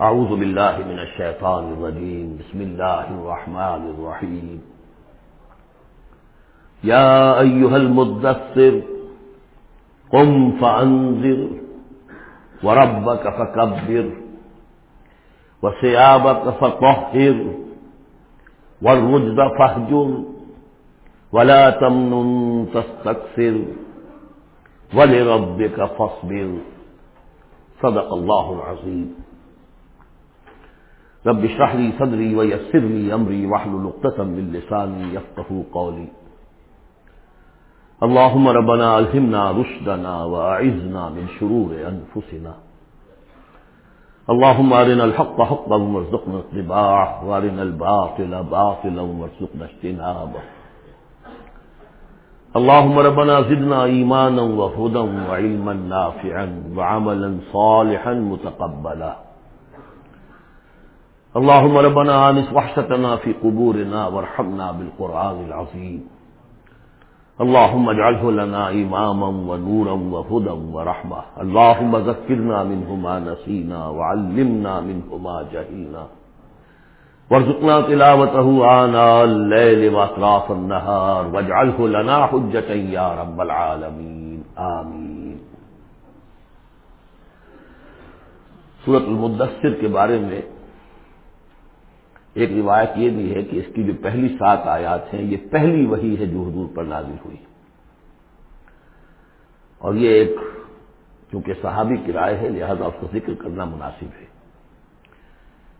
أعوذ بالله من الشيطان الرجيم. بسم الله الرحمن الرحيم. يا أيها المدثر قم فأنذر وربك فكبر وثيابك فطهر والرجز فاهجر ولا تمنن تستكثر ولربك فاصبر. صدق الله العظيم. رب اشرح لي صدري ويسر لي امري واحلل عقدة من لساني يفقهوا قولي. اللهم ربنا الهمنا رشدنا واعذنا من شرور انفسنا اللهم ارنا الحق حقا وارزقنا اتباعه وارنا الباطل باطلا وارزقنا اجتنابه. اللهم ربنا زدنا ايمانا وهدى وعلما نافعا وعملا صالحا متقبلا. اللهم ربنا آنس وحشتنا في قبورنا وارحمنا بالقرآن العظيم. اللهم اجعله لنا إماما ونورا وهدى ورحمة. اللهم ذكرنا منه ما نسينا وعلمنا منه ما جهلنا وارزقنا تلاوته آناء الليل وأطراف النهار. واجعله لنا حجة يا رب العالمين. آمين. سورة المدثر کے بارے میں ایک روایت یہ بھی ہے کہ اس کی جو پہلی سات آیات ہیں، یہ پہلی وہی ہے جو حضور پر نازل ہوئی۔ اور یہ ایک چونکہ صحابی کی رائے ہے، لہذا اس کو ذکر کرنا مناسب ہے۔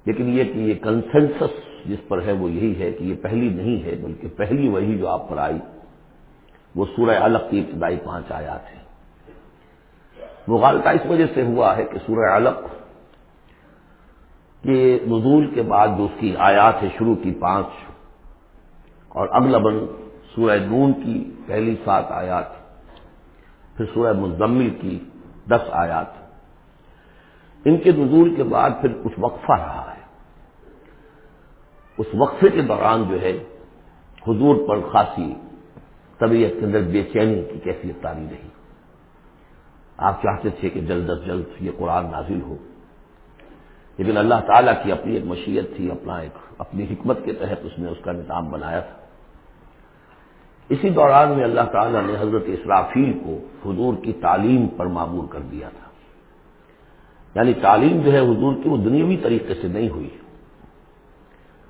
لیکن یہ کہ یہ کنسنسس جس پر ہے، وہ یہی ہے کہ یہ پہلی نہیں ہے، بلکہ پہلی وہی جو آپ پر آئی، وہ سورہ علق کی ابتدائی پانچ آیات ہیں۔ مغالطہ اس وجہ سے ہوا ہے کہ سورہ علق کہ نزول کے بعد جو اس کی آیات ہے شروع کی پانچ اور اغلباً سورہ نون کی پہلی سات آیات پھر سورہ مزمل کی دس آیات ان کے نزول کے بعد پھر کچھ وقفہ رہا ہے۔ اس وقفے کے دوران جو ہے، حضور پر خاصی طبیعت کے اندر بے چینی کی کیفیت تاری رہی۔ آپ چاہتے تھے کہ جلد از جلد یہ قرآن نازل ہو۔ لیکن اللہ تعالیٰ کی اپنی ایک مشیت تھی، اپنا ایک اپنی حکمت کے تحت اس نے اس کا نظام بنایا تھا۔ اسی دوران میں اللہ تعالیٰ نے حضرت اسرافیل کو حضور کی تعلیم پر معمور کر دیا تھا۔ یعنی تعلیم جو ہے حضور کی وہ دنیاوی طریقے سے نہیں ہوئی۔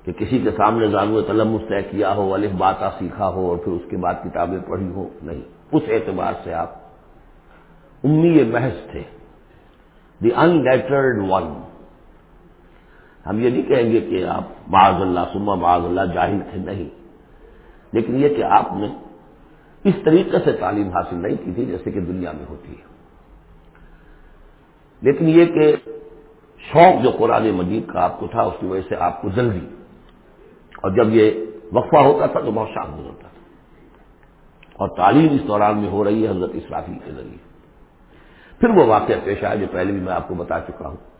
کہ کسی کے سامنے زانو تلم طے کیا ہو، الف باتا سیکھا ہو اور پھر اس کے بعد کتابیں پڑھی ہو نہیں۔ اس اعتبار سے آپ امی محض تھے۔ دی ان لیٹرڈ ون ہم یہ نہیں کہیں گے کہ آپ معاذ اللہ سما معاذ اللہ جاہل تھے، نہیں۔ لیکن یہ کہ آپ نے اس طریقے سے تعلیم حاصل نہیں کی تھی جیسے کہ دنیا میں ہوتی ہے۔ لیکن یہ کہ شوق جو قرآن مجید کا آپ کو تھا، اس کی وجہ سے آپ کو جلدی اور جب یہ وقفہ ہوتا تھا تو بہت شاخ گزرتا تھا۔ اور تعلیم اس دوران میں ہو رہی ہے حضرت اسرافی کے ذریعے۔ پھر وہ واقعہ پیش آیا جو پہلے بھی میں آپ کو بتا چکا ہوں۔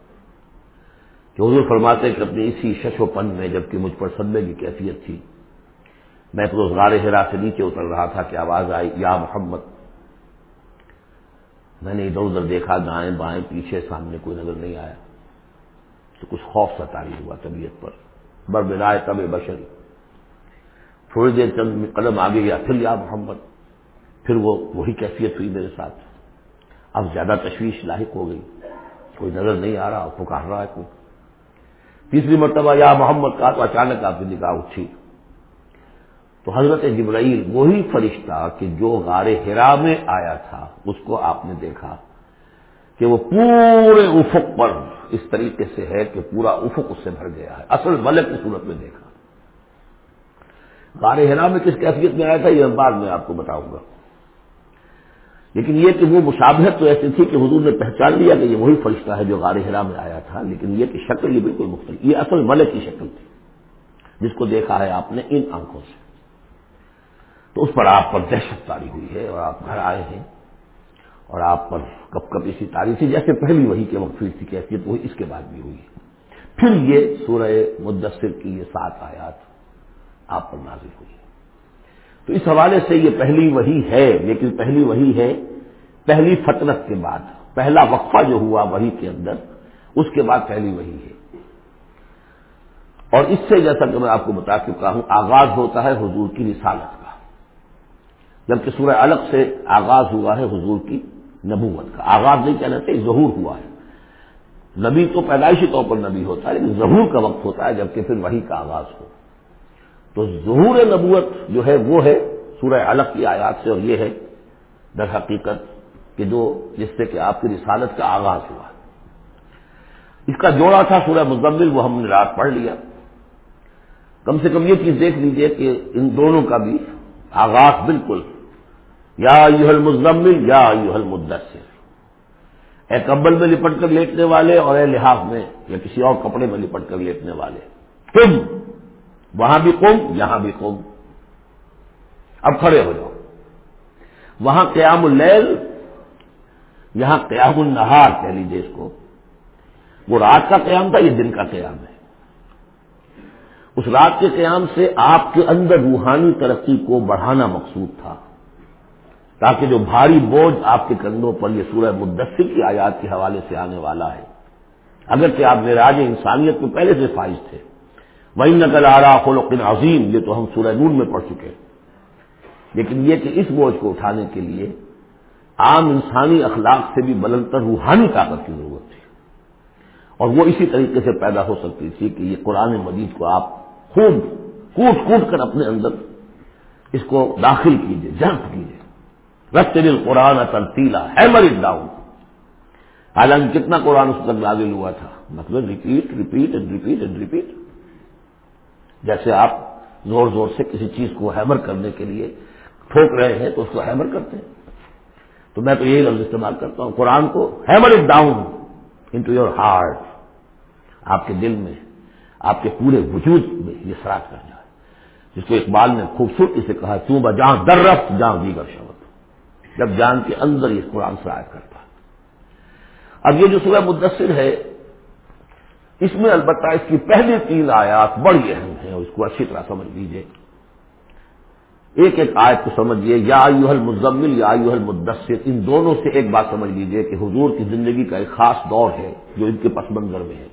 کہ حضور فرماتے کہ اپنی اسی شش و پن میں جبکہ مجھ پر صدمے کی کیفیت تھی، میں تو روزگار ہرا سے نیچے اتر رہا تھا کہ آواز آئی، یا محمد! میں نے ادھر ادھر دیکھا، دائیں بائیں، پیچھے، سامنے کوئی نظر نہیں آیا۔ تو کچھ خوف سا تاری ہوا طبیعت پر۔ بر برائے تب بشری۔ تھوڑی دیر چند قدم آگے گیا، پھر یا محمد! پھر وہ، وہی کیفیت ہوئی میرے ساتھ۔ اب زیادہ تشویش لاحق ہو گئی۔ کوئی نظر نہیں آ رہا، پکار رہا ہے کوئی۔ تیسری مرتبہ یا محمد کا تو اچانک آپ کی نگاہ اٹھی۔ تو حضرت جبرائیل وہی فرشتہ کہ جو غار ہرا میں آیا تھا، اس کو آپ نے دیکھا کہ وہ پورے افق پر اس طریقے سے ہے کہ پورا افق اس سے بھر گیا ہے۔ اصل ملک کی صورت میں دیکھا۔ غار ہرا میں کس کیفیت میں آیا تھا یہ بعد میں آپ کو بتاؤں گا۔ لیکن یہ کہ وہ مشابہت تو ایسی تھی کہ حضور نے پہچان لیا کہ یہ وہی فرشتہ ہے جو غار ہرا میں آیا تھا، لیکن یہ کہ شکل یہ بالکل مختلف، یہ اصل ملک کی شکل تھی، جس کو دیکھا ہے آپ نے ان آنکھوں سے۔ تو اس پر آپ پر دہشت تاری ہوئی ہے اور آپ گھر آئے ہیں اور آپ پر کب کب اسی تاری تھی جیسے پہلی وہی کے وقت ہوئی تھی کیفیت وہی اس کے بعد بھی ہوئی۔ ہے پھر یہ سورہ مدثر کی یہ سات آیات آپ پر نازل ہوئی۔ ہے تو اس حوالے سے یہ پہلی وہی ہے، لیکن پہلی وہی ہے، پہلی فطرت کے بعد، پہلا وقفہ جو ہوا وہی کے اندر، اس کے بعد پہلی وہی ہے۔ اور اس سے جیسا کہ میں آپ کو بتا چکا ہوں، آغاز ہوتا ہے حضور کی رسالت کا۔ جبکہ سورہ الگ سے آغاز ہوا ہے حضور کی نبوت کا۔ آغاز نہیں کہنا چاہیے، ظہور ہوا ہے۔ نبی تو پیدائشی طور پر نبی ہوتا ہے، لیکن ظہور کا وقت ہوتا ہے جبکہ پھر وہی کا آغاز ہو۔ تو ظہور نبوت جو ہے وہ ہے سورہ الگ کی آیات سے اور یہ ہے در حقیقت کہ جو جس سے کہ آپ کی رسالت کا آغاز ہوا۔ اس کا جوڑا تھا سورہ مزمل، وہ ہم نے رات پڑھ لیا۔ کم سے کم یہ چیز دیکھ لیجیے کہ ان دونوں کا بھی آغاز بالکل۔ یا یوہل مزمل یا یوہل مدثر اے کمبل میں لپٹ کر لیٹنے والے اور اے لحاظ میں یا کسی اور کپڑے میں لپٹ کر لیٹنے والے۔ تم وہاں بھی قوم، یہاں بھی قوم۔ اب کھڑے ہو جاؤ۔ وہاں قیام اللیل، یہاں قیام النہار کہہ لیجیے اس کو۔ وہ رات کا قیام تھا، یہ دن کا قیام ہے۔ اس رات کے قیام سے آپ کے اندر روحانی ترقی کو بڑھانا مقصود تھا۔ تاکہ جو بھاری بوجھ آپ کے کندھوں پر، یہ سورہ مدثر کی آیات کے حوالے سے آنے والا ہے۔ اگرچہ آپ میراج انسانیت میں پہلے سے فائز تھے۔ وہی نقل آ رہا عظیم یہ تو ہم سورہ نون میں پڑھ چکے لیکن یہ کہ اس بوجھ کو اٹھانے کے لیے عام انسانی اخلاق سے بھی بلندر روحانی طاقت کی ضرورت تھی۔ اور وہ اسی طریقے سے پیدا ہو سکتی تھی کہ یہ قرآن مجید کو آپ خوب کوٹ کوٹ کر اپنے اندر اس کو داخل کیجیے جنگ کیجیے رت دل قرآن ترتیلا ہیمر اٹ ڈاؤن حالانکہ کتنا قرآن اس تک نازل ہوا تھا۔ مطلب repeat repeat and repeat and repeat جیسے آپ زور زور سے کسی چیز کو ہیمر کرنے کے لیے ٹھوک رہے ہیں تو اس کو ہیمر کرتے ہیں۔ تو میں تو یہی لفظ استعمال کرتا ہوں۔ قرآن کو hammer it down into your heart آپ کے دل میں، آپ کے پورے وجود میں یہ سراج کر جائے۔ جس کو اقبال نے خوبصورتی سے کہا کیوں جہاں در رفت جہاں دیگر شبد جب جان کے اندر یہ قرآن سے آیا کرتا اب یہ جو سورہ مدثر ہے اس میں البتہ اس کی پہلی تین آیات بڑی اہم ہیں، اس کو اچھی طرح سمجھ لیجیے ایک ایک آیت کو سمجھیے یا یوہل مزمل یا یوہل مدثر ان دونوں سے ایک بات سمجھ لیجیے کہ حضور کی زندگی کا ایک خاص دور ہے جو ان کے پس منظر میں ہے۔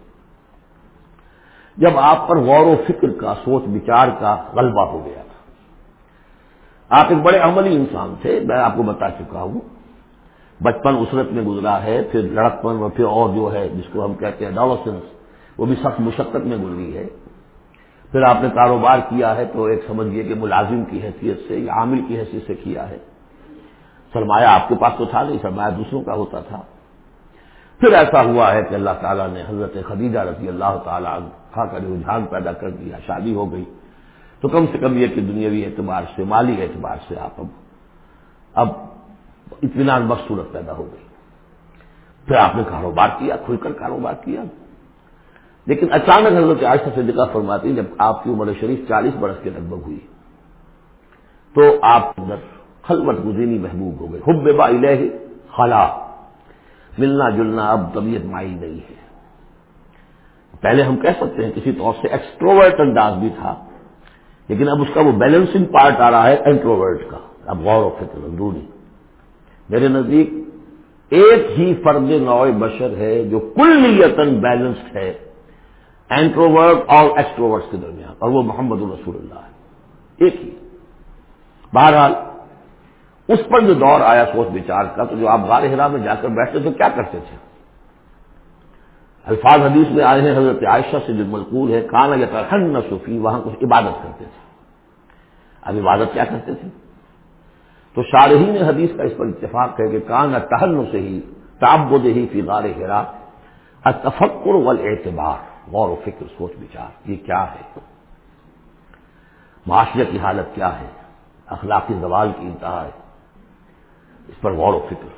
جب آپ پر غور و فکر کا، سوچ بچار کا غلبہ ہو گیا تھا۔ آپ ایک بڑے عملی انسان تھے، میں آپ کو بتا چکا ہوں۔ بچپن اسرت میں گزرا ہے، پھر لڑکپن، اور پھر اور جو ہے، جس کو ہم کہتے ہیں ڈاولسنس وہ بھی سخت مشقت میں گزری ہے۔ پھر آپ نے کاروبار کیا ہے تو ایک سمجھیے کہ ملازم کی حیثیت سے یا عامل کی حیثیت سے کیا ہے۔ سرمایہ آپ کے پاس تو تھا نہیں سرمایہ دوسروں کا ہوتا تھا۔ پھر ایسا ہوا ہے کہ اللہ تعالیٰ نے حضرت خدیجہ رضی اللہ تعالیٰ کا رجحان پیدا کر دیا، شادی ہو گئی۔ تو کم سے کم یہ کہ دنیاوی اعتبار سے، مالی اعتبار سے آپ اب اب اطمینان بخش صورت پیدا ہو گئی۔ پھر آپ نے کاروبار کیا، کھل کر کاروبار کیا۔ لیکن اچانک حضرت عائشہ سے ذکر فرماتی جب آپ کی عمر شریف چالیس برس کے لگ بھگ ہوئی، تو آپ خلوت گزینی محبوب ہو گئے حب با الہ خلا، ملنا جلنا اب طبیعت مائی نہیں ہے۔ پہلے ہم کہہ سکتے ہیں کسی طور سے ایکسٹروورٹ انداز بھی تھا، لیکن اب اس کا وہ بیلنسنگ پارٹ آ رہا ہے انٹروورٹ کا۔ اب غور و فکر، اندرونی۔ میرے نزدیک ایک ہی فرد نو بشر ہے جو کل بیلنسڈ ہے۔ اینٹروورٹ اور ایکسٹروورٹ کے درمیان، اور وہ محمد الرسول اللہ ہے۔ ایک ہی۔ بہرحال، اس پر جو دور آیا، سوچ بچار کا، تو جو آپ غار ہرا میں جا کر بیٹھتے تو کیا کرتے تھے؟ الفاظ حدیث میں آئے ہیں، حضرت عائشہ سے جو ملکول ہے کانا یا ٹھنڈ نہ صوفی وہاں کچھ عبادت کرتے تھے۔ اب عبادت کیا کرتے تھے؟ تو شارحین حدیث کا اس پر اتفاق ہے کہ کان ٹہن سے ہی تاب ہی فی غار ہرا تفکر وال اعتبار غور و فکر، سوچ بچار یہ کیا ہے؟ معاشرے کی حالت کیا ہے؟ اخلاقی زوال کی انتہا ہے۔ اس پر غور و فکر۔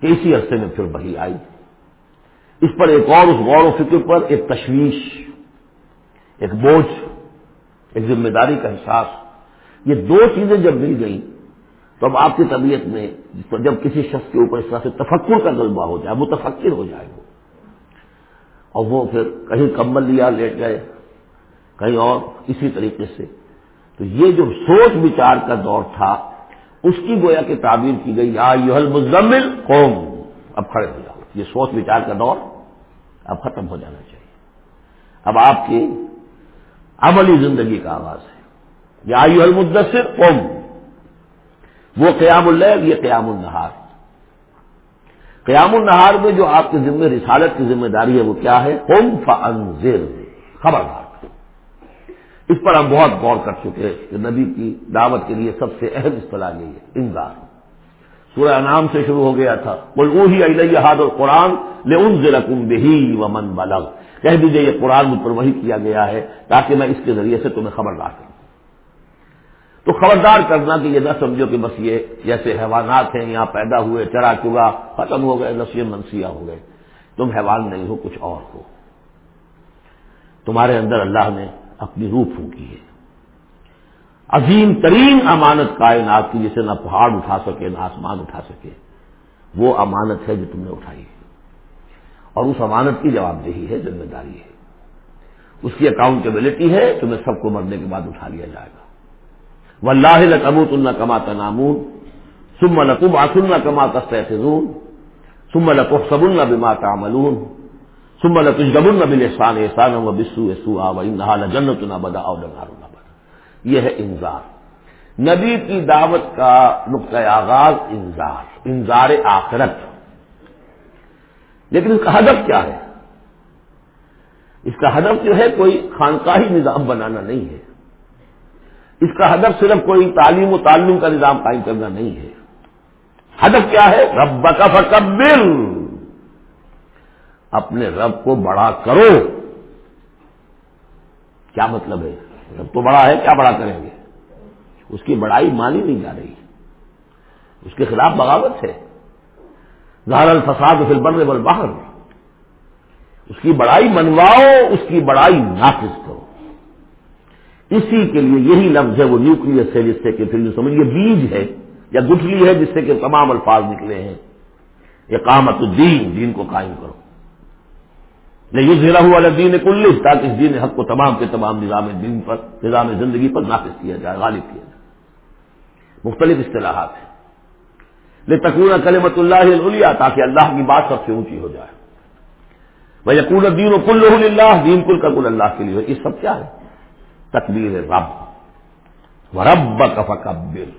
کہ اسی عرصے میں پھر بہی آئی۔ اس پر ایک اور اس غور و فکر پر ایک تشویش، ایک بوجھ، ایک ذمہ داری کا احساس۔ یہ دو چیزیں جب مل گئیں، تو اب آپ کی طبیعت میں جب کسی شخص کے اوپر اس طرح سے تفکر کا غلبہ ہو جائے، متفکر ہو جائے وہ اور وہ پھر کہیں کمبل لیا، لیٹ گئے، کہیں اور، اسی طریقے سے۔ تو یہ جو سوچ بچار کا دور تھا، اس کی گویا کی تعبیر کی گئی، یا یوہل مزمل قوم، اب کھڑے ہو جاؤ۔ یہ سوچ بچار کا دور اب ختم ہو جانا چاہیے۔ اب آپ کی عملی زندگی کا آغاز ہے۔ یا یوہل مدثر قوم، وہ قیام اللہ یہ قیام النہار۔ قیام النہار میں جو آپ کے ذمہ رسالت کی ذمہ داری ہے وہ کیا ہے؟ ہوم فنزر خبردار۔ اس پر ہم بہت غور کر چکے کہ نبی کی دعوت کے لیے سب سے اہم اصطلاح یہی ہے انگار سورہ نام سے شروع ہو گیا تھا۔ بول وہی الحاد اور قرآن لے ان ضلع بہی و من بلغ۔ کہہ دیجیے یہ قرآن مجھ پر وہی کیا گیا ہے تاکہ میں اس کے ذریعے سے تمہیں خبردار کروں۔ تو خبردار کرنا کہ یہ نہ سمجھو کہ بس یہ جیسے حیوانات ہیں، یہاں پیدا ہوئے، چرا چگا، ختم ہو گئے نسی منسیہ ہو گئے۔ تم حیوان نہیں ہو، کچھ اور ہو۔ تمہارے اندر اللہ نے اپنی روح پھونکی ہے۔ عظیم ترین امانت کائنات کی، جسے نہ پہاڑ اٹھا سکے، نہ آسمان اٹھا سکے، وہ امانت ہے جو تم نے اٹھائی ہے۔ اور اس امانت کی جواب دہی ہے، ذمہ داری ہے۔ اس کی اکاؤنٹیبلٹی ہے، تمہیں سب کو مرنے کے بعد اٹھا لیا جائے گا۔ و اللہ لموت اللہ کماتا نامون سم لقب آسن کما تستون سم لقب سب اللہ بما تعملون سم لتجب بل احسان احسان و بسو سو آ جنت نہ بدا اور نہ یہ ہے انذار۔ نبی کی دعوت کا نقطۂ آغاز انذار انذار آخرت۔ لیکن اس کا ہدف کیا ہے؟ اس کا ہدف جو ہے کوئی خانقاہی نظام بنانا نہیں ہے۔ اس کا ہدف صرف کوئی تعلیم و تعلم کا نظام قائم کرنا نہیں ہے۔ ہدف کیا ہے؟ رب کا فکبر۔ اپنے رب کو بڑا کرو۔ کیا مطلب ہے؟ رب تو بڑا ہے، کیا بڑا کریں گے؟ اس کی بڑائی مانی نہیں جا رہی۔ اس کے خلاف بغاوت ہے۔ ظاہر الفساد فل بر بل باہر اس کی بڑائی منواؤ، اس کی بڑائی نافذ کرو۔ اسی کے لیے یہی لفظ ہے وہ نیوکلس ہے جس سے کہ پھر سمجھیے بیج ہے، یا گٹھلی ہے جس سے کہ تمام الفاظ نکلے ہیں۔ اقامت الدین، دین کو قائم کرو۔ نہیں ضلع ہوا دین کل تاکہ اس دین حق کو تمام کے تمام نظام دین پر، نظام زندگی پر نافذ کیا جائے، غالب کیا جائے۔ مختلف اصطلاحات ہیں۔ لے تکون کلمت اللہ تاکہ اللہ کی بات سب سے اونچی ہو جائے۔ وہ یقون دین و کل اللہ دین کل کا کل اللہ کے لیے۔ یہ سب کیا ہے؟ تکبیر رب۔ و رب کفکبر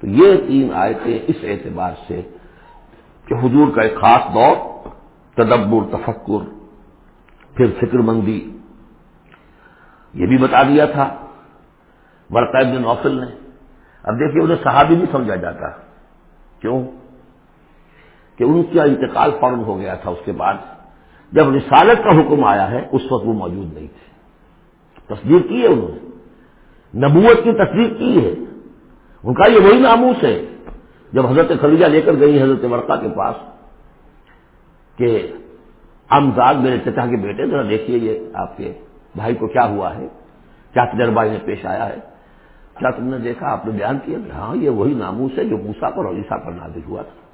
تو یہ تین آیتیں اس اعتبار سے کہ حضور کا ایک خاص دور، تدبر، تفکر، پھر فکر مندی، یہ بھی بتا دیا تھا۔ ابن نوفل نے۔ اب دیکھیے انہیں صحابی نہیں سمجھا جاتا۔ کیوں؟ کہ ان کا انتقال فوراً ہو گیا تھا اس کے بعد۔ جب رسالت کا حکم آیا ہے، اس وقت وہ موجود نہیں تھے۔ تصدیق کی ہے انہوں نے۔ نبوت کی تصدیق کی ہے۔ ان کا یہ وہی ناموس ہے۔ جب حضرت خلیجہ لے کر گئی حضرت ورقا کے پاس کہ امزاد میرے چچا کے بیٹے، ذرا دیکھیے یہ آپ کے بھائی کو کیا ہوا ہے، کیا تجربہ انہیں پیش آیا ہے۔ کیا تم نے دیکھا؟ آپ نے بیان کیا؟ ہاں یہ وہی ناموس ہے جو موسا پر اور عیسا پر نازل ہوا تھا۔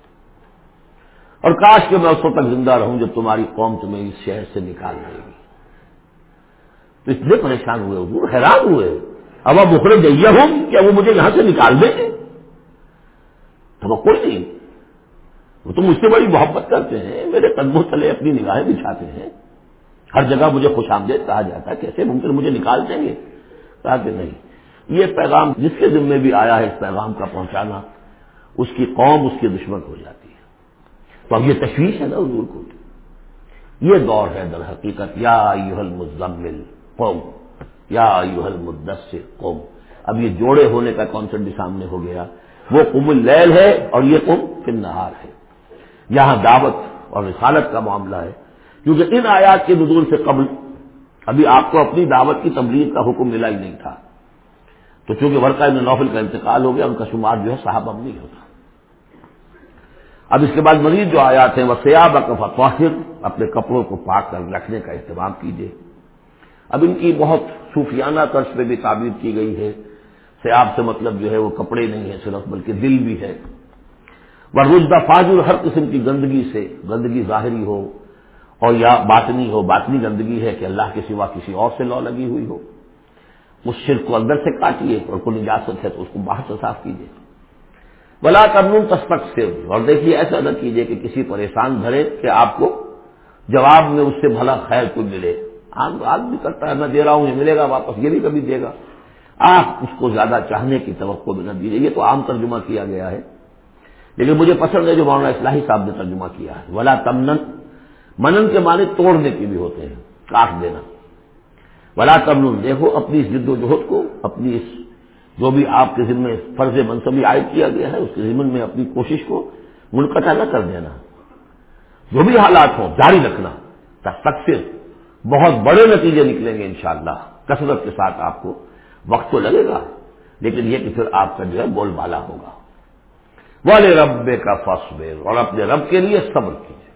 اور کاش کہ میں اس وقت تک زندہ رہوں جب تمہاری قوم تمہیں اس شہر سے نکال دے گی۔ تو اتنے پریشان ہوئے حضور، حیران ہوئے۔ اب اب اخرے جائیے ہوں کیا وہ مجھے یہاں سے نکال دیں گے۔ تو وہ کوئی نہیں۔ وہ تو مجھ سے بڑی محبت کرتے ہیں، میرے قدموں تلے اپنی نگاہیں بچھاتے ہیں۔ ہر جگہ مجھے خوش آمدید کہا جاتا ہے، کیسے ممکن مجھے نکال دیں گے؟ کہا کہ نہیں۔ یہ پیغام جس کے ذمے بھی آیا ہے، اس پیغام کا پہنچانا اس کی قوم، اس کی دشمن ہو جاتی ہے۔ تو اب یہ تشویش ہے نا حضور کو۔ یہ دور ہے در حقیقت۔ یا مزمل قوم۔ یا یوہل مدثر قوم۔ اب یہ جوڑے ہونے کا کانسیپٹ بھی سامنے ہو گیا۔ وہ قم اللیل ہے اور یہ قم فن نہار ہے۔ یہاں دعوت اور رسالت کا معاملہ ہے۔ کیونکہ ان آیات کے نزول سے قبل ابھی آپ کو اپنی دعوت کی تبلیغ کا حکم ملا ہی نہیں تھا۔ تو چونکہ ورقہ ابن نوفل کا انتقال ہو گیا، ان کا شمار جو ہے صاحب اب نہیں ہوتا۔ اب اس کے بعد مزید جو آیات ہیں وہ سیاب اکفا اپنے کپڑوں کو پاک کر رکھنے کا اہتمام کیجیے اب ان کی بہت صوفیانہ طرز پہ بھی تعبیر کی گئی ہے۔ سیاب سے مطلب جو ہے وہ کپڑے نہیں ہے صرف، بلکہ دل بھی ہے۔ ورزدہ فاجر ہر قسم کی گندگی سے، گندگی ظاہری ہو اور یا باطنی ہو، باطنی گندگی ہے کہ اللہ کے سوا کسی اور سے لو لگی ہوئی ہو۔ اس شرک کو اندر سے کاٹیے اور کوئی اجازت ہے تو اس کو باہر سے صاف کیجیے۔ بلا قانون تستک سے اور دیکھیے ایسا نہ کیجیے کہ کسی پریشان دھرے کہ آپ کو جواب میں اس سے بھلا خیر کوئی ملے۔ آگ بھی کرتا ہے، میں دے رہا ہوں، یہ ملے گا واپس، یہ بھی کبھی دے گا۔ آپ اس کو زیادہ چاہنے کی توقع بھی نہ دیجیے یہ تو عام ترجمہ کیا گیا ہے۔ لیکن مجھے پسند ہے جو مولانا اصلاحی صاحب نے ترجمہ کیا ہے۔ ولا تمن منن کے معنی توڑنے کے بھی ہوتے ہیں، کاٹ دینا۔ ولا تمن دیکھو، اپنی اس جد و جہد کو، اپنی اس جو بھی آپ کے ذمے فرض منصبی عائد کیا گیا ہے، اس کے ذمن میں اپنی کوشش کو منقطع نہ کر دینا۔ جو بھی حالات ہوں، جاری رکھنا تک بہت بڑے نتیجے نکلیں گے انشاءاللہ شاء کثرت کے ساتھ آپ کو وقت تو لگے گا، لیکن یہ کہ پھر آپ کا جو ہے بول بالا ہوگا۔ والے رب کا فصبر اور اپنے رب کے لیے صبر کیجیے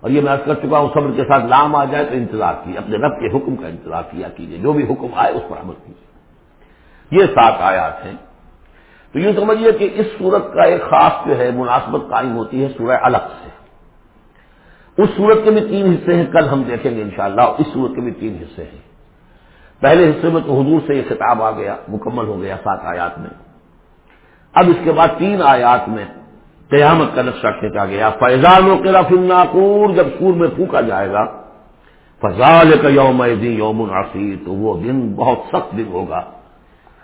اور یہ میں کر چکا ہوں، صبر کے ساتھ لام آ جائے تو انتظار کیجیے اپنے رب کے حکم کا انتظار کیا کیجیے جو بھی حکم آئے اس پر عمل کیجیے یہ سات آیات ہیں۔ تو یوں سمجھیے کہ اس صورت کا ایک خاص جو ہے مناسبت قائم ہوتی ہے سورہ الگ سے۔ اس صورت کے بھی تین حصے ہیں، کل ہم دیکھیں گے انشاءاللہ، اس صورت کے بھی تین حصے ہیں۔ پہلے حصے میں تو حضور سے یہ خطاب آ گیا، مکمل ہو گیا سات آیات میں۔ اب اس کے بعد تین آیات میں قیامت کا نقشہ کھینچا گیا۔ فیضان و قرف الناقور، جب سور میں پھونکا جائے گا فضال کا یوم یوم العصیر تو وہ دن بہت سخت دن ہوگا۔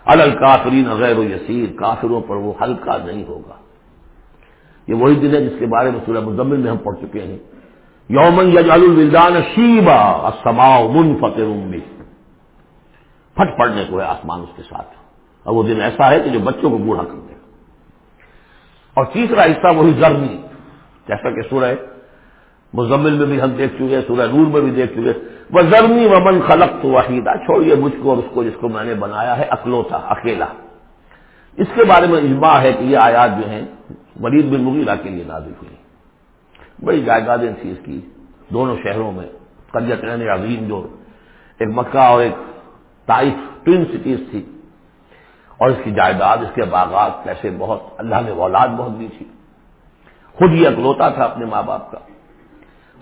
الکافرین غیر و یسیر کافروں پر وہ ہلکا نہیں ہوگا۔ یہ وہی دن ہے جس کے بارے میں سورہ مزمل میں ہم پڑھ چکے ہیں۔ یومن یجعل الولدان شیبا، السماء منفطر بھی پھٹ پڑنے کو ہے آسمان اس کے ساتھ۔ اور وہ دن ایسا ہے کہ جو بچوں کو بوڑھا کر دے۔ اور تیسرا حصہ وہی گرمی، جیسا کہ سورہ مزمل میں بھی ہم دیکھ چکے سورہ نور میں بھی دیکھ چکے وہ زرمی ومن خلق تو وحیدہ، چھوڑیے مجھ کو اور اس کو جس کو میں نے بنایا ہے، اکلوتا، اکیلا۔ اس کے بارے میں اجماع ہے کہ یہ آیات جو ہیں، ولید بن مغیرہ کے لیے نازل ہوئی۔ بڑی جائیدادیں تھی اس کی، دونوں شہروں میں قریت عظیم جو ایک مکہ اور ایک تائف ٹوین سٹیز تھی۔ اور اس کی جائیداد، اس کے باغات کیسے بہت، اللہ نے اولاد بہت دی تھی۔ خود ہی اکلوتا تھا اپنے ماں باپ کا۔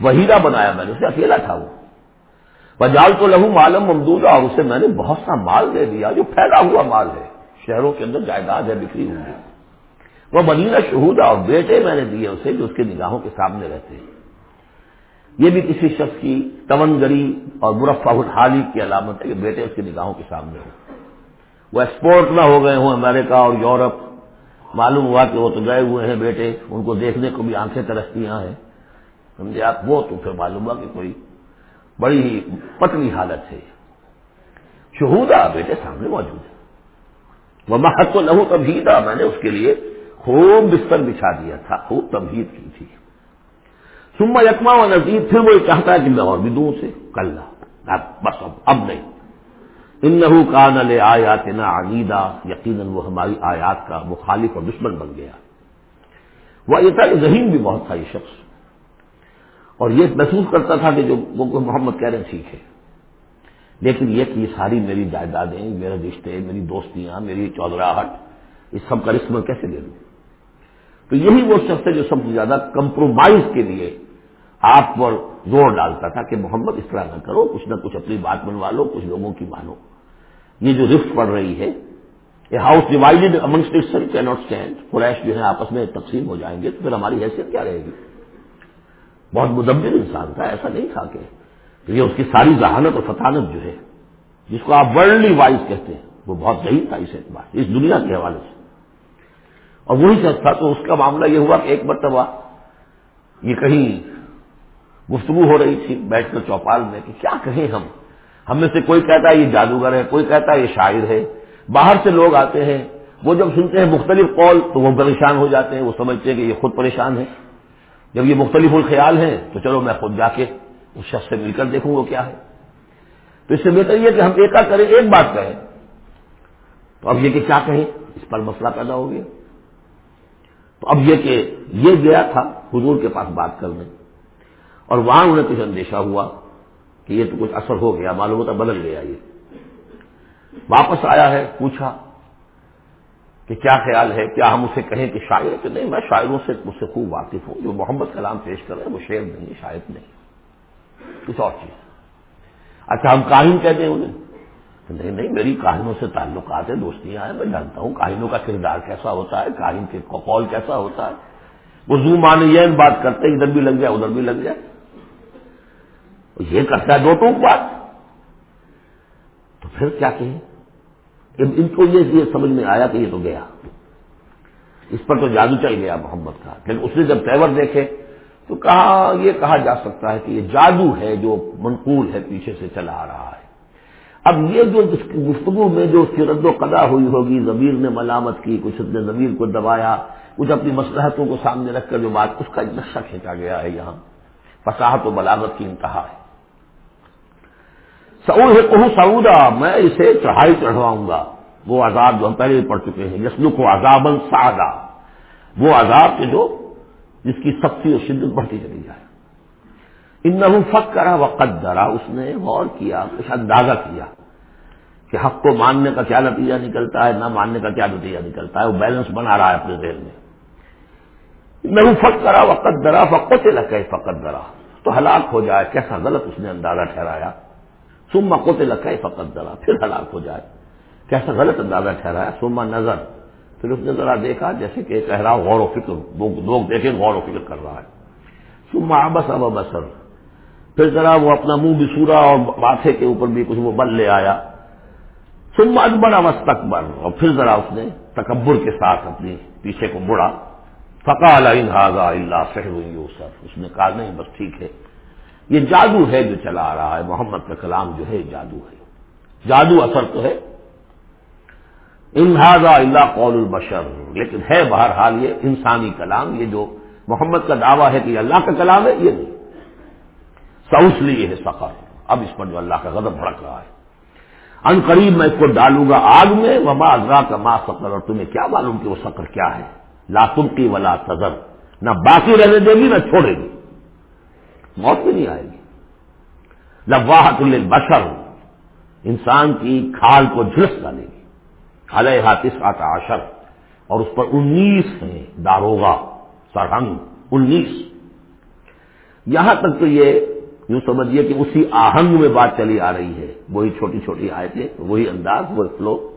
وہیرا بنایا میں نے اسے اکیلا تھا وہ۔ بجال تو لہو معلوم ممدود اور اسے میں نے بہت سا مال دے دیا، جو پھیلا ہوا مال ہے۔ شہروں کے اندر جائیداد ہے، بکری ہوئی ہے وہ مدینہ شہودا اور بیٹے میں نے دیے اسے جو اس کے نگاہوں کے سامنے رہتے ہیں۔ یہ بھی کسی شخص کی تونگری اور مرفع الحالی کی علامت ہے کہ بیٹے اس کی نگاہوں کے سامنے ہو وہ ایکسپورٹ نہ ہو گئے ہوں امریکہ اور یورپ۔ معلوم ہوا کہ وہ تو گئے ہوئے ہیں بیٹے، ان کو دیکھنے کو بھی آنکھیں ترسیاں ہیں۔ سمجھے آپ؟ وہ تو پھر معلوم ہوا کہ کوئی بڑی ہی پتلی حالت ہے۔ شہودا بیٹے سامنے موجود ہے وہ محت تو لہو تبھیدا میں نے اس کے لیے خوب بستر بچھا دیا تھا، خوب تمہید کی تھی۔ سما یکما و نزید، پھر وہ چاہتا ہے کہ میں اور بھی دوں سے کل بس اب اب نہیں۔ ان نحو کا نل آیات نا عیدہ یقیناً وہ ہماری آیات کا مخالف اور دشمن بن گیا۔ وہ یہ تھا ذہین بھی بہت تھا یہ شخص۔ اور یہ محسوس کرتا تھا کہ جو وہ محمد کہہ رہے ٹھیک ہے۔ لیکن یہ کہ یہ ساری میری جائیدادیں، میرے رشتے، میری دوستیاں، میری چودراہٹ، اس سب کا رسم کیسے لے لوں؟ تو یہی وہ شخص ہے جو سب سے زیادہ کمپرومائز کے لیے آپ پر زور ڈالتا تھا کہ محمد اس طرح نہ کرو، کچھ نہ کچھ اپنی بات بنوا لو، کچھ لوگوں کی مانو۔ یہ جو رفت پڑ رہی ہے، یہ ہاؤس ڈیوائڈیڈ امنگسٹ کی ناٹ اسٹینڈ فریش جو ہے آپس میں تقسیم ہو جائیں گے، تو پھر ہماری حیثیت کیا رہے گی؟ بہت مدبر انسان تھا، ایسا نہیں تھا کہ یہ اس کی ساری ذہانت اور فطانت جو ہے، جس کو آپ ورلڈلی وائز کہتے ہیں، وہ بہت صحیح تھا اس اعتبار اس دنیا کے حوالے سے۔ اور وہی شخص تھا تو اس کا معاملہ یہ ہوا کہ ایک مرتبہ یہ کہیں گفتگو ہو رہی تھی بیٹھ کر چوپال میں کہ کیا کہیں ہم؟ ہم میں سے کوئی کہتا ہے یہ جادوگر ہے، کوئی کہتا ہے یہ شاعر ہے۔ باہر سے لوگ آتے ہیں، وہ جب سنتے ہیں مختلف قول تو وہ پریشان ہو جاتے ہیں، وہ سمجھتے ہیں کہ یہ خود پریشان ہے جب یہ مختلف الخیال ہیں تو چلو میں خود جا کے اس شخص سے مل کر دیکھوں وہ کیا ہے۔ تو اس سے بہتر یہ کہ ہم ایک کریں، ایک بات کہیں۔ تو اب یہ کہ کیا کہیں؟ اس پر مسئلہ پیدا ہو گیا۔ تو اب یہ کہ یہ گیا تھا حضور کے پاس بات کرنے اور وہاں انہیں کچھ اندیشہ ہوا کہ یہ تو کچھ اثر ہو گیا، معلوم ہوتا بدل گیا یہ۔ واپس آیا ہے، پوچھا کہ کیا خیال ہے، کیا ہم اسے کہیں کہ شاعر کہ نہیں، میں شاعروں سے مجھ سے خوب واقف ہوں، جو محمد کلام پیش کر رہے ہیں، وہ شعر نہیں شاید نہیں۔ کچھ اور چیز۔ اچھا ہم کاہن کہتے ہیں انہیں۔ نہیں نہیں، میری کاہنوں سے تعلقات ہیں دوستیاں ہیں، میں جانتا ہوں کاہنوں کا کردار کیسا ہوتا ہے، کاہن کے قول کیسا ہوتا ہے۔ وہ زو مان یہ بات کرتے ادھر بھی لگ جائے، ادھر بھی لگ جائے۔ یہ کرتا ہے دو ٹوک بات۔ تو پھر کیا کہیں؟ ان کو یہ سمجھ میں آیا کہ یہ تو گیا۔ اس پر تو جادو چل گیا محمد کا۔ لیکن اس نے جب تیور دیکھے تو کہا، یہ کہا جا سکتا ہے کہ یہ جادو ہے جو منقول ہے، پیچھے سے چلا آ رہا ہے۔ اب یہ جو گفتگو میں جو اس کی رد و قدا ہوئی ہوگی، ضمیر نے ملامت کی، کچھ نے ضمیر کو دبایا، کچھ اپنی مسلحتوں کو سامنے رکھ کر جو بات، اس کا نقشہ کھینچا گیا ہے یہاں۔ فصاحت و بلاغت کی انتہا ہے۔ سعود ہے کہوں سعودا، میں اسے چڑھائی چڑھواؤں گا۔ وہ عذاب جو ہم پہلے بھی پڑھ چکے ہیں۔ یسلو کو عذاب سادہ وہ عذاب کے جو، جس کی سختی اور شدت بڑھتی چلی جائے۔ ان نہ فق کرا وقت درا اس نے غور کیا کچھ اندازہ کیا کہ حق کو ماننے کا کیا نتیجہ نکلتا ہے، نہ ماننے کا کیا نتیجہ نکلتا ہے، وہ بیلنس بنا رہا ہے اپنے ذہن میں۔ نہ فق کرا وقت درا فقت لکے فقت درا تو ہلاک ہو جائے، کیسا غلط اس نے اندازہ ٹھہرایا۔ سما کوتے لکھا فقط ذرا پھر ہلاک ہو جائے۔ کیسا غلط اندازہ ٹھہرایا سما نظر۔ پھر اس نے ذرا دیکھا، جیسے کہ کہہ رہا غور و فکر، لوگ دیکھیں، غور و فکر کر رہا ہے۔ سما بس اب بسر پھر ذرا وہ اپنا منہ بسورا اور ماتھے کے اوپر بھی کچھ وہ بل لے آیا۔ سما اکبر مستقبر، اور پھر ذرا اس نے تکبر کے ساتھ اپنی پیچھے کو مڑا۔ فقا اللہ سہر اس نے کہا، نہیں، بس ٹھیک ہے۔ یہ جادو ہے جو چلا آ رہا ہے۔ محمد کا کلام جو ہے جادو ہے۔ جادو اثر تو ہے۔ انہذا اللہ قول البشر۔ لیکن ہے بہرحال یہ انسانی کلام۔ یہ جو محمد کا دعویٰ ہے کہ یہ اللہ کا کلام ہے، یہ نہیں۔ سوس لیے ہے سفر۔ اب اس پر جو اللہ کا غضب بھڑک رہا ہے۔ ان قریب میں اس کو ڈالوں گا آگ میں، وما ازرا کا ماں سفر۔ اور تمہیں کیا معلوم کہ وہ سفر کیا ہے؟ لاتم کی ولا تذر۔ نہ باقی رہنے دے گی، نہ چھوڑے گی۔ موت بھی نہیں آئے گی۔ لواحت البشر انسان کی کھال کو جھلس ڈالے گی۔ علیہ حاطف آتا عشر۔ اور اس پر انیس ہیں داروگا سرہنگ، انیس۔ یہاں تک تو یہ یوں سمجھیے کہ اسی آہنگ میں بات چلی آ رہی ہے۔ وہی چھوٹی چھوٹی آیتیں، وہی انداز وہی فلو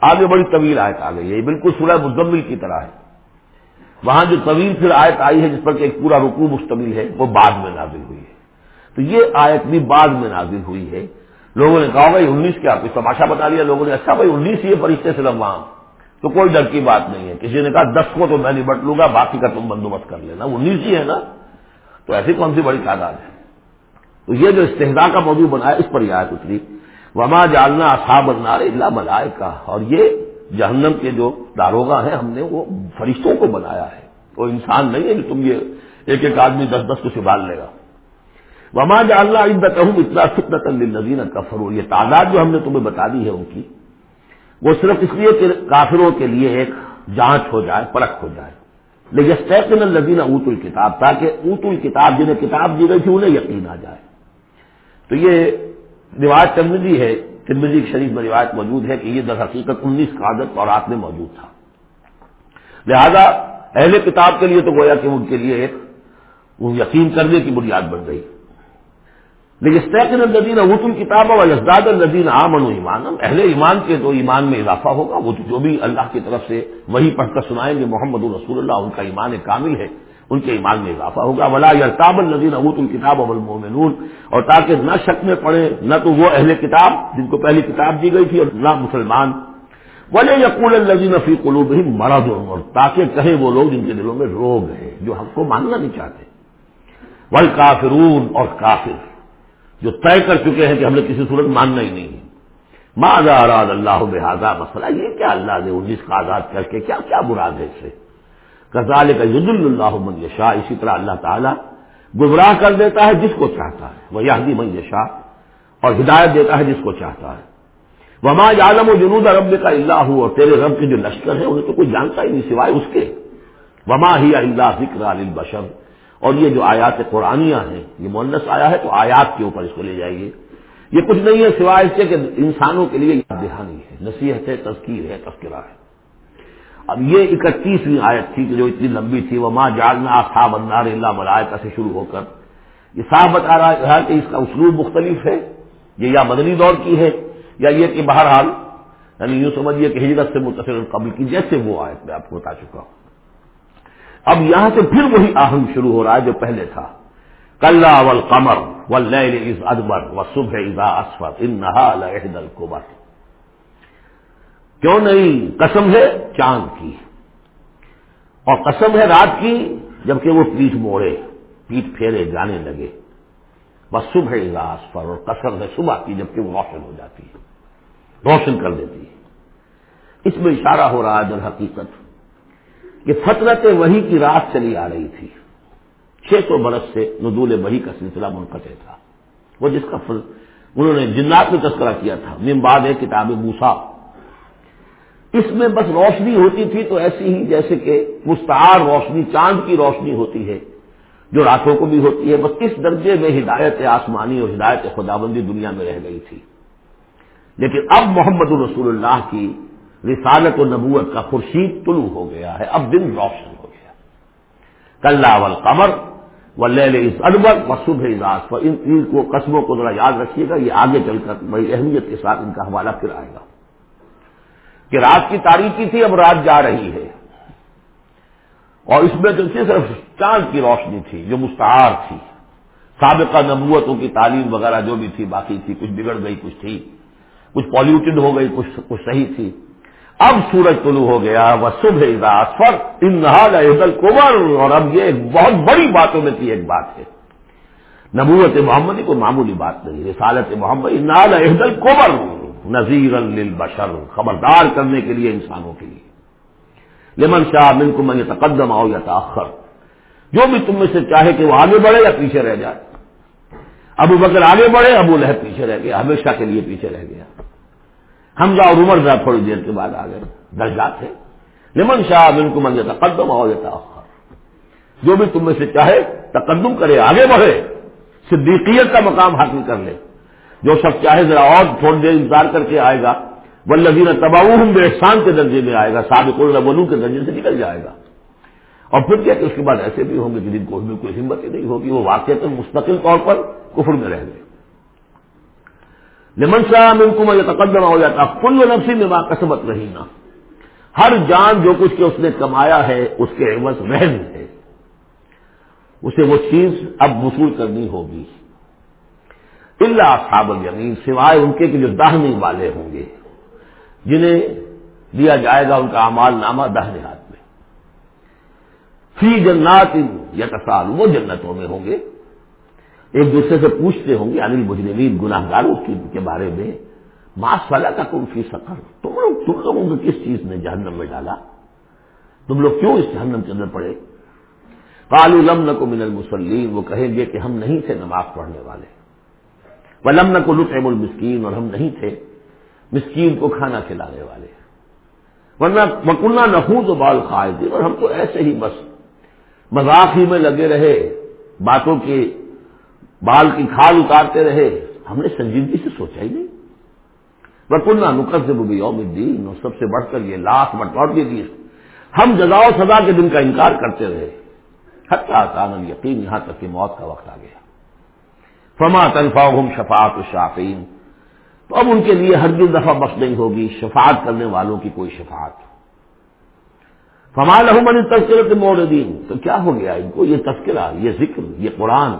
آگے بڑی طویل آیت آ گئی ہے بالکل سورہ مزمل کی طرح ہے۔ وہاں جو طویل پھر آیت آئی ہے جس پر کہ ایک پورا رکو مشتمل ہے، وہ بعد میں نازل ہوئی ہے۔ تو یہ آیت بھی بعد میں نازل ہوئی ہے۔ لوگوں نے کہا، بھائی انیس کیا؟ کچھ تماشا بتا لیا لوگوں نے۔ اچھا بھائی انیس یہ فرشتے سے وہاں تو کوئی ڈر کی بات نہیں ہے۔ کسی نے کہا، دس کو تو میں نہیں بٹ لوں گا، باقی کا تم بندوبست کر لینا۔ انیس ہی ہے نا؟ تو ایسی کون سی بڑی تعداد ہے؟ تو یہ جو استحدا کا موضوع بنا ہے اس پر یہ آیت اتری۔ وما جالنا اصحاب النار اللہ ملائے کا اور یہ جہنم کے جو داروگا ہیں ہم نے وہ فرشتوں کو بنایا ہے۔ وہ انسان نہیں ہے کہ تم یہ ایک ایک آدمی دس دس کو سنبھال لے گا۔ وما جالنا عدت اتنا فکرت النزین کا فرو یہ تعداد جو ہم نے تمہیں بتا دی ہے ان کی، وہ صرف اس لیے کہ کافروں کے لیے ایک جانچ ہو جائے، پرکھ ہو جائے۔ لیکن النزین اوت الکتاب تاکہ اوت الکتاب جنہیں کتاب دی گئی تھی، انہیں یقین آ جائے۔ تو یہ رواج ترمزی ہے ترمزی شریف میں روایت موجود ہے کہ یہ در حقیقت انیس کا عادت اور آپ میں موجود تھا۔ لہذا اہل کتاب کے لیے تو گویا کہ ان کے لیے ایک وہ یقین کرنے کی بنیاد بن گئی۔ لیکن استحکن الدین ابوت الکتاب اور یزداد الدین عامن و ایمان اہل ایمان کے تو ایمان میں اضافہ ہوگا، وہ تو جو بھی اللہ کی طرف سے وہی پڑھ کر سنائیں گے، محمد الرسول اللہ، ان کا ایمان کامل ہے۔ ان کے ایمان میں اضافہ ہوگا۔ ولا یرتاب النزین ابوت الکتاب اب المومنون اور تاکہ نہ شک میں پڑھے نہ تو وہ اہل کتاب جن کو پہلی کتاب دی گئی تھی اور نہ مسلمان۔ ولی یقول النزین فی قلوب ہی مرض۔ اور تاکہ کہیں وہ لوگ جن کے دلوں میں روگ ہیں، جو ہم کو ماننا نہیں چاہتے۔ ول کافرون اور کافر جو طے کر چکے ہیں کہ ہم نے کسی صورت ماننا ہی نہیں۔ ہے ماضا اراد اللہ بحاظہ مسئلہ یہ کیا اللہ نے انیس کا آزاد کر کے کیا کیا براد ہے اس سے؟ کزال کا ید اللہ من شاہ اسی طرح اللہ تعالیٰ گمراہ کر دیتا ہے جس کو چاہتا ہے. وہ یادی من شاہ اور ہدایت دیتا ہے جس کو چاہتا ہے. وما عالم و جنود رب کا اللہ ہو اور تیرے رب کے جو لشکر ہے انہیں تو کوئی جانتا ہی نہیں سوائے اس کے. وما ہی اللہ ذکر البشر اور یہ جو آیات قرآنیاں ہیں، یہ مونس آیا ہے تو آیات کے اوپر اس کو لے جائیے. یہ کچھ نہیں ہے سوائے اس سے کہ انسانوں کے لیے یاد دہانی ہے نصیحت ہے تذکیر ہے، تذکرہ ہے. اب یہ اکتیسویں آیت تھی کہ جو اتنی لمبی تھی وہ ماں جالنا تھا بندار اللہ ملائکہ سے شروع ہو کر۔ یہ صاف بتا رہا ہے کہ اس کا اسلوب مختلف ہے، یہ یا مدنی دور کی ہے، یا یہ کہ بہرحال یعنی یوں سمجھیے کہ ہجرت سے متصل قبل کی، جیسے وہ آیت میں آپ کو بتا چکا ہوں۔ اب یہاں سے پھر وہی آہنگ شروع ہو رہا ہے جو پہلے تھا۔ کل اول قمر و از ادبر و صبح ازا اسفر ان نہا دل کیوں نہیں؟ قسم ہے چاند کی۔ اور قسم ہے رات کی، جبکہ وہ پیٹ موڑے پیٹ پھیرے جانے لگے۔ بس صبح ازا اسفر اور قسم ہے صبح کی، جبکہ وہ روشن ہو جاتی ہے۔ روشن کر دیتی ہے۔ اس میں اشارہ ہو رہا ہے در حقیقت کہ فطرت وہی کی رات چلی آ رہی تھی۔ چھ سو برس سے ندول وہی کا سلسلہ منقطع تھا۔ وہ جس کا انہوں نے جنات میں تذکرہ کیا تھا۔ نمباد ہے کتاب موسا اس میں بس روشنی ہوتی تھی تو ایسی ہی جیسے کہ مستعار روشنی، چاند کی روشنی ہوتی ہے، جو راتوں کو بھی ہوتی ہے، بس اس درجے میں ہدایت آسمانی اور ہدایت خدابندی دنیا میں رہ گئی تھی۔ لیکن اب محمد الرسول اللہ کی رسالت و نبوت کا خورشید طلوع ہو گیا ہے، اب دن روشن ہو گیا۔ کل اول قمر و لہل اس ادبر و صبح اجاز پر ان تین کو قسموں کو ذرا یاد رکھیے گا، یہ آگے چل کر بڑی اہمیت کے ساتھ ان کا حوالہ پھر آئے گا۔ کہ رات کی تاریخی تھی، اب رات جا رہی ہے۔ اور اس میں تو صرف چاند کی روشنی تھی، جو مستعار تھی۔ سابقہ نبوتوں کی تعلیم وغیرہ جو بھی تھی، باقی تھی، کچھ بگڑ گئی، کچھ تھی۔ کچھ پالیوٹیڈ ہو گئی، کچھ کچھ صحیح تھی۔ اب سورج طلوع ہو گیا، وہ صبح اسفر ان نہال کمر اور اب یہ ایک بہت بڑی باتوں میں کی ایک بات ہے۔ نبوت محمد کو معمولی بات نہیں، رسالت محمد انال احدل کومر نذیر البشر خبردار کرنے کے لیے انسانوں کے لیے۔ لمن شاہ من کو میں تقدم آؤ یا تاخر جو بھی تم میں سے چاہے کہ وہ آگے بڑھے یا پیچھے رہ جائے۔ ابو بکر آگے بڑھے، ابو لہب پیچھے رہ گیا، ہمیشہ کے لیے پیچھے رہ گیا۔ حمزہ اور عمر ذرا تھوڑی دیر کے بعد آ گئے، درجات تھے لمن شاہ بن کو منگے تقدم ہو جاتا جو بھی تم میں سے چاہے تقدم کرے، آگے بڑھے، صدیقیت کا مقام حاصل کر لے۔ جو سب چاہے ذرا اور تھوڑی دیر انتظار کر کے آئے گا ولزین تباؤ بے احسان کے درجے میں آئے گا سابق الربلو کے درجے سے نکل جائے گا۔ اور پھر کیا کہ اس کے بعد ایسے بھی ہوں گے کہ جن کو کوئی ہمت ہی نہیں ہوگی، وہ واقع تو مستقل طور پر کفر میں رہ گئے۔ لمن شاہ منکم یہ تقدم ہو جاتا کل نفسی میں وہاں کسبت رہی نا ہر جان جو کچھ کے اس نے کمایا ہے، اس کے عوض رہن ہے۔ اسے وہ چیز اب وصول کرنی ہوگی۔ اللہ صاب الیمین سوائے ان کے کہ جو دہنے والے ہوں گے۔ جنہیں دیا جائے گا ان کا امال نامہ دہنے ہاتھ میں۔ فی جنات یا کسال وہ جنتوں میں ہوں گے۔ ایک دوسرے سے پوچھتے ہوں گے انل مجرمین گناہ گاروں کے بارے میں ماس والا کا کون فی سکر تم لوگ تم لوگوں کو کس چیز نے جہنم میں ڈالا؟ تم لوگ کیوں اس جہنم کے اندر پڑے؟ کالو لم کو من المسلیم وہ کہیں گے کہ ہم نہیں تھے نماز پڑھنے والے۔ وہ لم کو المسکین، اور ہم نہیں تھے۔ مسکین کو کھانا کھلانے والے۔ ورنہ مکلنا نہ تو بال خائے اور ہم تو ایسے ہی بس مذاق ہی میں لگے رہے، باتوں کے بال کی کھال اتارتے رہے۔ ہم نے سنجیدگی سے سوچا ہی نہیں۔ بکنہ نقص سے بھی یوم الدین اور سب سے بڑھ کر یہ لاکھ بٹوٹ کے دیے ہم جزا و سزا کے دن کا انکار کرتے رہے۔ حتہ کان یقین یہاں تک کہ موت کا وقت آ گیا۔ فما تنفا ہم شفاعت الشافین تو اب ان کے لیے ہر دن دفعہ بخش نہیں ہوگی، شفاعت کرنے والوں کی کوئی شفاعت۔ فما لہمن تذکرت موردین تو کیا ہو گیا ان کو؟ یہ تذکرہ، یہ ذکر، یہ قرآن۔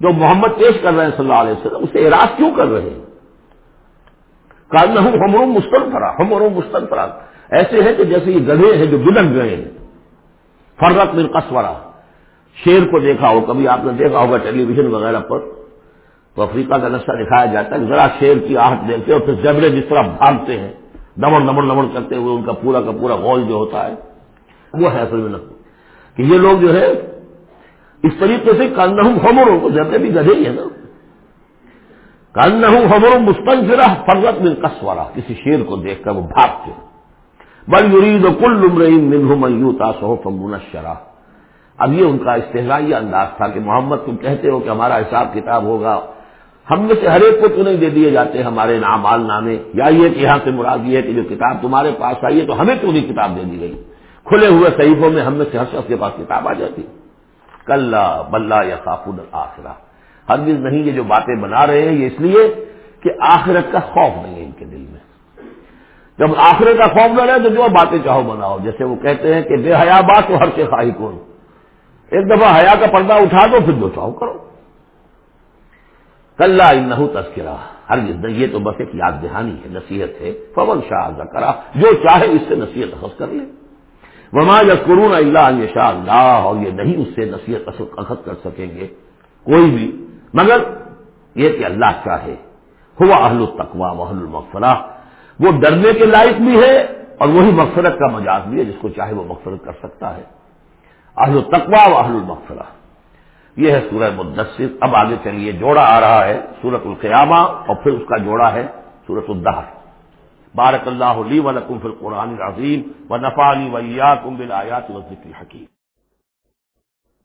جو محمد پیش کر رہے ہیں صلی اللہ علیہ وسلم، اسے اراض کیوں کر رہے ہیں؟ کال نہ ہمرو مستنفرا ہمرو مستنفرا ایسے ہیں کہ جیسے یہ گدھے ہیں جو بلند گئے ہیں۔ فرق من قصورا شیر کو دیکھا ہو، کبھی آپ نے دیکھا ہوگا ٹیلی ویژن وغیرہ پر۔ تو افریقہ کا نقشہ دکھایا جاتا ہے ذرا شیر کی آہٹ دیکھتے اور پھر جبرے جس طرح بھاگتے ہیں دمڑ دمڑ دمڑ کرتے ہوئے ان کا پورا کا پورا غول جو ہوتا ہے، وہ ہے اصل میں کہ یہ لوگ جو ہے، اس طریقے سے کاننا ہمروں کو جب بھی گدھے ہی ہے نا۔ کاننا ہمروں مستنفرا فرت میں کسورا کسی شیر کو دیکھ کر وہ بھاگتے بل یورید کل عمر منہ میوتا سو فمون شرح اب یہ ان کا استحصائی انداز تھا کہ محمد تم کہتے ہو کہ ہمارا حساب کتاب ہوگا ہم میں سے ہر ایک کو تو نہیں دے دیے جاتے ہمارے نامال نامے؟ یا یہ کہ یہاں سے مراد یہ ہے کہ جو کتاب تمہارے پاس آئی ہے تو ہمیں کیوں نہیں کتاب دے دی گئی؟ کھلے ہوئے صحیفوں میں ہم میں سے ہر شخص کے پاس کتاب آ جاتی۔ کل بلّہ یا خافون آخرا ہرگز نہیں یہ جو باتیں بنا رہے ہیں، یہ اس لیے کہ آخرت کا خوف نہیں ہے ان کے دل میں۔ جب آخرت کا خوف نہ رہے تو جو باتیں چاہو بناؤ۔ جیسے وہ کہتے ہیں کہ بے حیا بات تو ہر کے خواہی کون ایک دفعہ حیا کا پردہ اٹھا دو، پھر جو چاہو کرو۔ کل انہو تذکرہ۔ ہر یہ تو بس ایک یاد دہانی ہے، نصیحت ہے۔ فون شاہ کرا جو چاہے اس سے نصیحت اخذ کر لے۔ وما یقرون اللہ شاہ اللہ، اور یہ نہیں اس سے نصیحت اخذ کر سکیں گے کوئی بھی۔ مگر یہ کہ اللہ چاہے، ہوا اہل التقوا اہل المغفرہ۔ وہ ڈرنے کے لائق بھی ہے، اور وہی مغفرت کا مجاز بھی ہے، جس کو چاہے وہ مغفرت کر سکتا ہے۔ اہل التقوا و اہل المغفرہ۔ یہ ہے سورہ مدثر اب آگے چلیے، جوڑا آ رہا ہے سورت القیامہ اور پھر اس کا جوڑا ہے سورت الدہر۔ بارک اللہ علی لکم فی القرآن العظیم و نفا علی ویا کم بل و ذکر حکیم